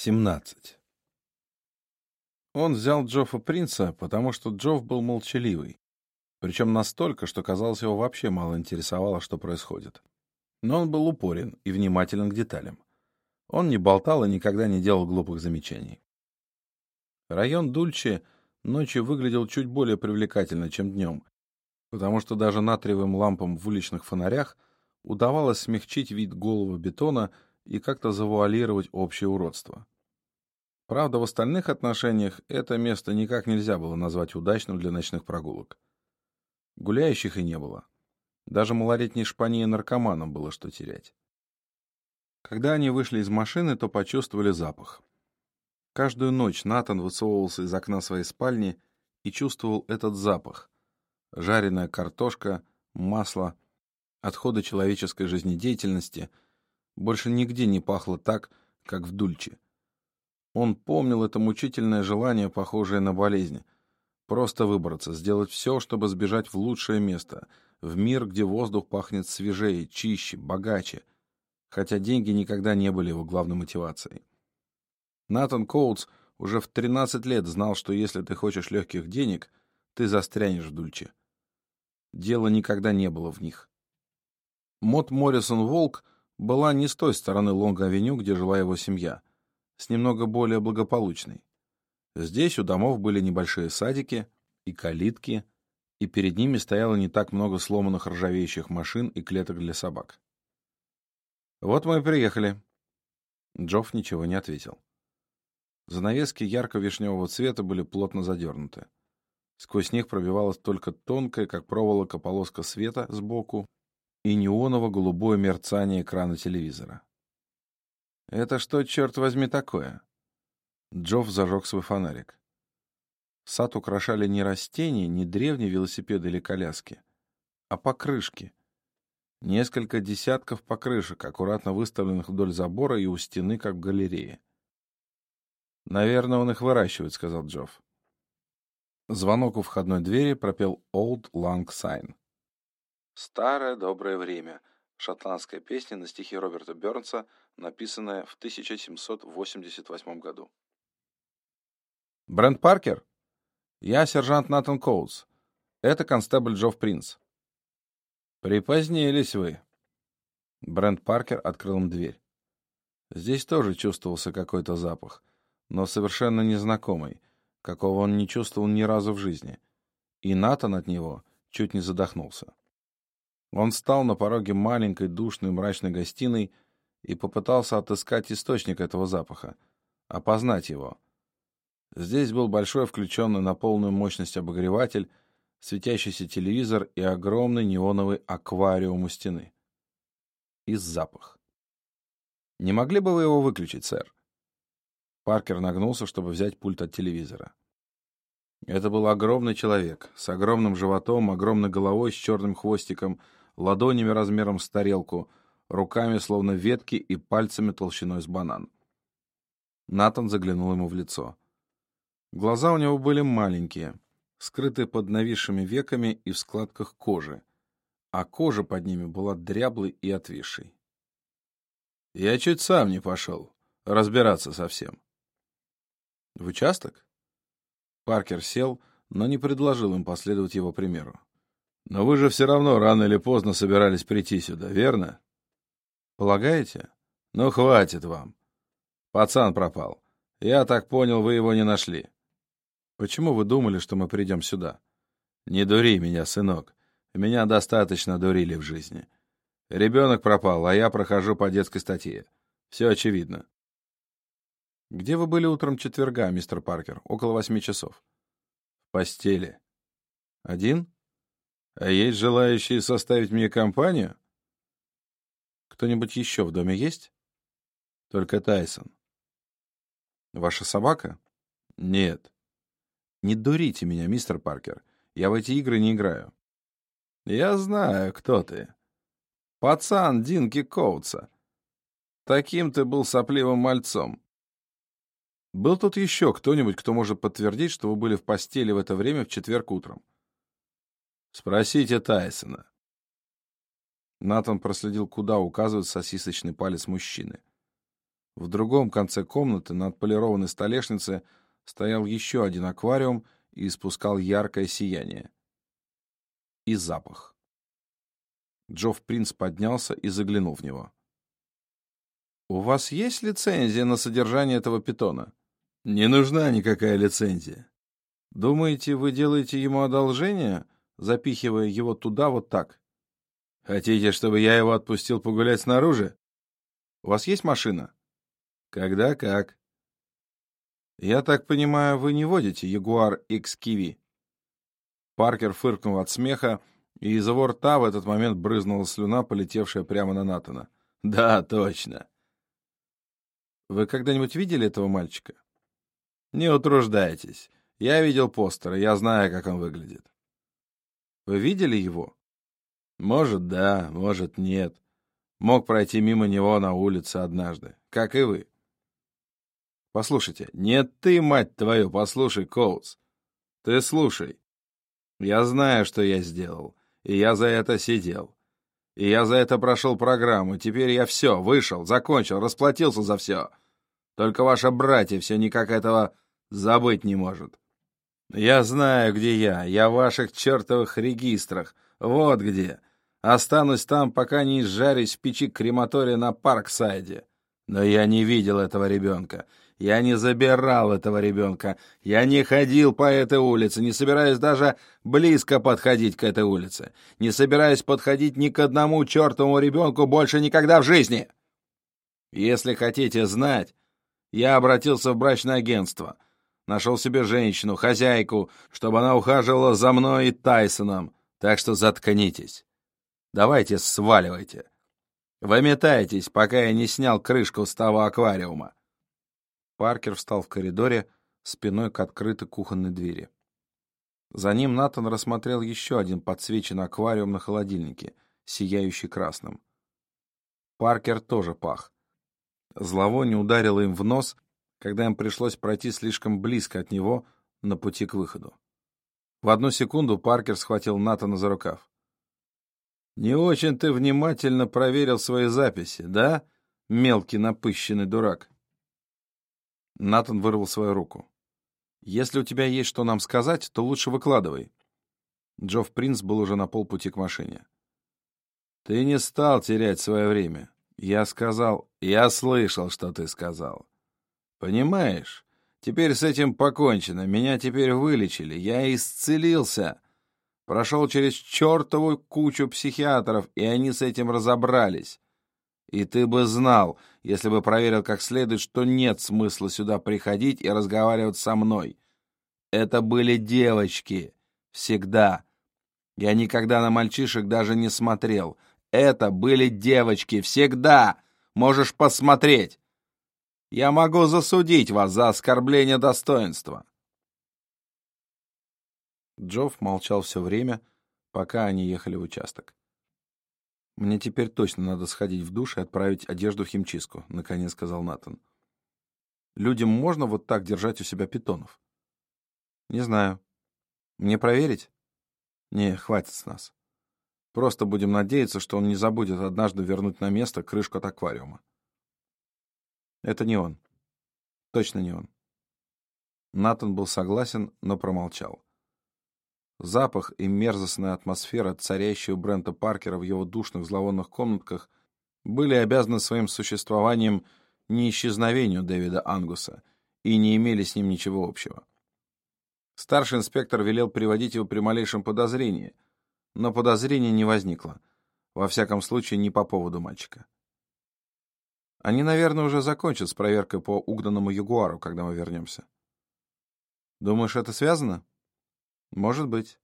17. Он взял Джоффа Принца, потому что Джофф был молчаливый, причем настолько, что, казалось, его вообще мало интересовало, что происходит. Но он был упорен и внимателен к деталям. Он не болтал и никогда не делал глупых замечаний. Район Дульче ночью выглядел чуть более привлекательно, чем днем, потому что даже натриевым лампам в уличных фонарях удавалось смягчить вид голого бетона — и как-то завуалировать общее уродство. Правда, в остальных отношениях это место никак нельзя было назвать удачным для ночных прогулок. Гуляющих и не было. Даже малолетней шпане и наркоманам было что терять. Когда они вышли из машины, то почувствовали запах. Каждую ночь Натан высовывался из окна своей спальни и чувствовал этот запах. Жареная картошка, масло, отходы человеческой жизнедеятельности — больше нигде не пахло так, как в Дульче. Он помнил это мучительное желание, похожее на болезнь. Просто выбраться, сделать все, чтобы сбежать в лучшее место, в мир, где воздух пахнет свежее, чище, богаче, хотя деньги никогда не были его главной мотивацией. Натан Коутс уже в 13 лет знал, что если ты хочешь легких денег, ты застрянешь в Дульче. Дело никогда не было в них. Мот Моррисон Волк — была не с той стороны Лонг-авеню, где жила его семья, с немного более благополучной. Здесь у домов были небольшие садики и калитки, и перед ними стояло не так много сломанных ржавеющих машин и клеток для собак. «Вот мы и приехали». Джофф ничего не ответил. Занавески ярко-вишневого цвета были плотно задернуты. Сквозь них пробивалась только тонкая, как проволока, полоска света сбоку и неоново-голубое мерцание экрана телевизора. «Это что, черт возьми, такое?» Джофф зажег свой фонарик. Сад украшали не растения, не древние велосипеды или коляски, а покрышки. Несколько десятков покрышек, аккуратно выставленных вдоль забора и у стены, как в галерее. «Наверное, он их выращивает», — сказал Джофф. Звонок у входной двери пропел «Old Lang Sign». Старое доброе время. Шотландская песня на стихи Роберта Бернса, написанная в 1788 году. Брент Паркер? Я сержант Натан Коутс. Это констебль Джофф Принц. Припозднились вы. Брент Паркер открыл им дверь. Здесь тоже чувствовался какой-то запах, но совершенно незнакомый, какого он не чувствовал ни разу в жизни. И Натан от него чуть не задохнулся. Он встал на пороге маленькой, душной, мрачной гостиной и попытался отыскать источник этого запаха, опознать его. Здесь был большой включенный на полную мощность обогреватель, светящийся телевизор и огромный неоновый аквариум у стены. И запах. «Не могли бы вы его выключить, сэр?» Паркер нагнулся, чтобы взять пульт от телевизора. Это был огромный человек, с огромным животом, огромной головой, с черным хвостиком — ладонями размером с тарелку, руками словно ветки и пальцами толщиной с банан. Натан заглянул ему в лицо. Глаза у него были маленькие, скрытые под нависшими веками и в складках кожи, а кожа под ними была дряблой и отвисшей. «Я чуть сам не пошел, разбираться совсем». «В участок?» Паркер сел, но не предложил им последовать его примеру. Но вы же все равно рано или поздно собирались прийти сюда, верно? Полагаете? Ну, хватит вам. Пацан пропал. Я так понял, вы его не нашли. Почему вы думали, что мы придем сюда? Не дури меня, сынок. Меня достаточно дурили в жизни. Ребенок пропал, а я прохожу по детской статье. Все очевидно. Где вы были утром четверга, мистер Паркер? Около восьми часов. В постели. Один? А есть желающие составить мне компанию? Кто-нибудь еще в доме есть? Только Тайсон. Ваша собака? Нет. Не дурите меня, мистер Паркер. Я в эти игры не играю. Я знаю, кто ты. Пацан Динки Коутса. Таким ты был сопливым мальцом. Был тут еще кто-нибудь, кто может подтвердить, что вы были в постели в это время в четверг утром? Спросите Тайсона. Натан проследил, куда указывает сосисочный палец мужчины. В другом конце комнаты на отполированной столешнице стоял еще один аквариум и испускал яркое сияние. И запах. Джофф Принц поднялся и заглянул в него. «У вас есть лицензия на содержание этого питона?» «Не нужна никакая лицензия. Думаете, вы делаете ему одолжение, запихивая его туда вот так? Хотите, чтобы я его отпустил погулять снаружи? У вас есть машина? Когда как? Я так понимаю, вы не водите Ягуар X-Kiwi? Паркер фыркнул от смеха, и из его рта в этот момент брызнула слюна, полетевшая прямо на Натана. «Да, точно!» «Вы когда-нибудь видели этого мальчика?» «Не утруждайтесь. Я видел постер, я знаю, как он выглядит. Вы видели его? Может, да, может, нет. Мог пройти мимо него на улице однажды, как и вы. Послушайте, нет ты, мать твою, послушай, Коутс. Ты слушай. Я знаю, что я сделал, и я за это сидел. И я за это прошел программу, теперь я все, вышел, закончил, расплатился за все. Только ваша братья все никак этого забыть не может. «Я знаю, где я. Я в ваших чертовых регистрах. Вот где. Останусь там, пока не изжарюсь в печи крематория на Парксайде. Но я не видел этого ребенка. Я не забирал этого ребенка. Я не ходил по этой улице, не собираюсь даже близко подходить к этой улице. Не собираюсь подходить ни к одному чертовому ребенку больше никогда в жизни. Если хотите знать, я обратился в брачное агентство — Нашел себе женщину, хозяйку, чтобы она ухаживала за мной и Тайсоном. Так что заткнитесь. Давайте сваливайте. Выметайтесь, пока я не снял крышку с того аквариума. Паркер встал в коридоре, спиной к открытой кухонной двери. За ним Натан рассмотрел еще один подсвеченный аквариум на холодильнике, сияющий красным. Паркер тоже пах. Зловоние ударило им в нос, когда им пришлось пройти слишком близко от него на пути к выходу. В одну секунду Паркер схватил Натана за рукав. «Не очень ты внимательно проверил свои записи, да, мелкий напыщенный дурак?» Натан вырвал свою руку. «Если у тебя есть что нам сказать, то лучше выкладывай». Джофф Принц был уже на полпути к машине. «Ты не стал терять свое время. Я сказал... Я слышал, что ты сказал. Понимаешь? Теперь с этим покончено. Меня теперь вылечили. Я исцелился. Прошел через чертову кучу психиатров, и они с этим разобрались. И ты бы знал, если бы проверил как следует, что нет смысла сюда приходить и разговаривать со мной. Это были девочки. Всегда. Я никогда на мальчишек даже не смотрел. Это были девочки. Всегда. Можешь посмотреть. Я могу засудить вас за оскорбление достоинства. Джофф молчал все время, пока они ехали в участок. «Мне теперь точно надо сходить в душ и отправить одежду в химчистку», — наконец сказал Натан. «Людям можно вот так держать у себя питонов?» «Не знаю. Мне проверить?» «Не, хватит с нас. Просто будем надеяться, что он не забудет однажды вернуть на место крышку от аквариума». Это не он. Точно не он. Натан был согласен, но промолчал. Запах и мерзостная атмосфера, царящая у Брента Паркера в его душных зловонных комнатках, были обязаны своим существованием не исчезновению Дэвида Ангуса и не имели с ним ничего общего. Старший инспектор велел приводить его при малейшем подозрении, но подозрения не возникло, во всяком случае не по поводу мальчика. Они, наверное, уже закончат с проверкой по угнанному Ягуару, когда мы вернемся. Думаешь, это связано? Может быть.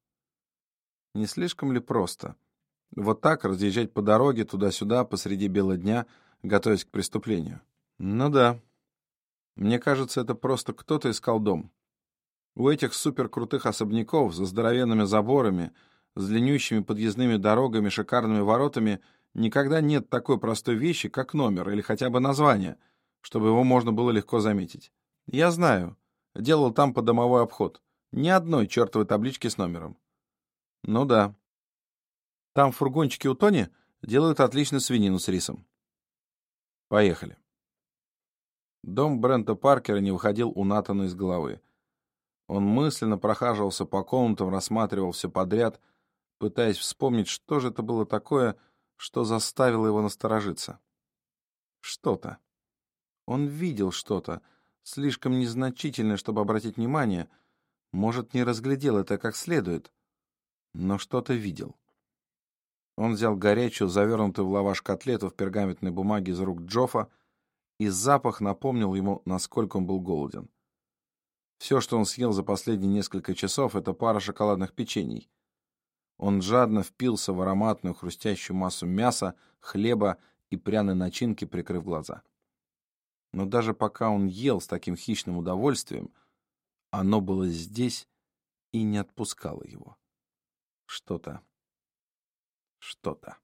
Не слишком ли просто? Вот так разъезжать по дороге туда-сюда посреди бела дня, готовясь к преступлению? Ну да. Мне кажется, это просто кто-то искал дом. У этих суперкрутых особняков за здоровенными заборами, с длиннющими подъездными дорогами, шикарными воротами — Никогда нет такой простой вещи, как номер или хотя бы название, чтобы его можно было легко заметить. Я знаю. Делал там подомовой обход. Ни одной чертовой таблички с номером. Ну да. Там в фургончике у Тони делают отличную свинину с рисом. Поехали. Дом Брента Паркера не выходил у Натана из головы. Он мысленно прохаживался по комнатам, рассматривал все подряд, пытаясь вспомнить, что же это было такое, что заставило его насторожиться. Что-то. Он видел что-то, слишком незначительное, чтобы обратить внимание, может, не разглядел это как следует, но что-то видел. Он взял горячую, завернутую в лаваш котлету в пергаментной бумаге из рук Джоффа, и запах напомнил ему, насколько он был голоден. Все, что он съел за последние несколько часов, это пара шоколадных печений. Он жадно впился в ароматную хрустящую массу мяса, хлеба и пряной начинки, прикрыв глаза. Но даже пока он ел с таким хищным удовольствием, оно было здесь и не отпускало его. Что-то, что-то.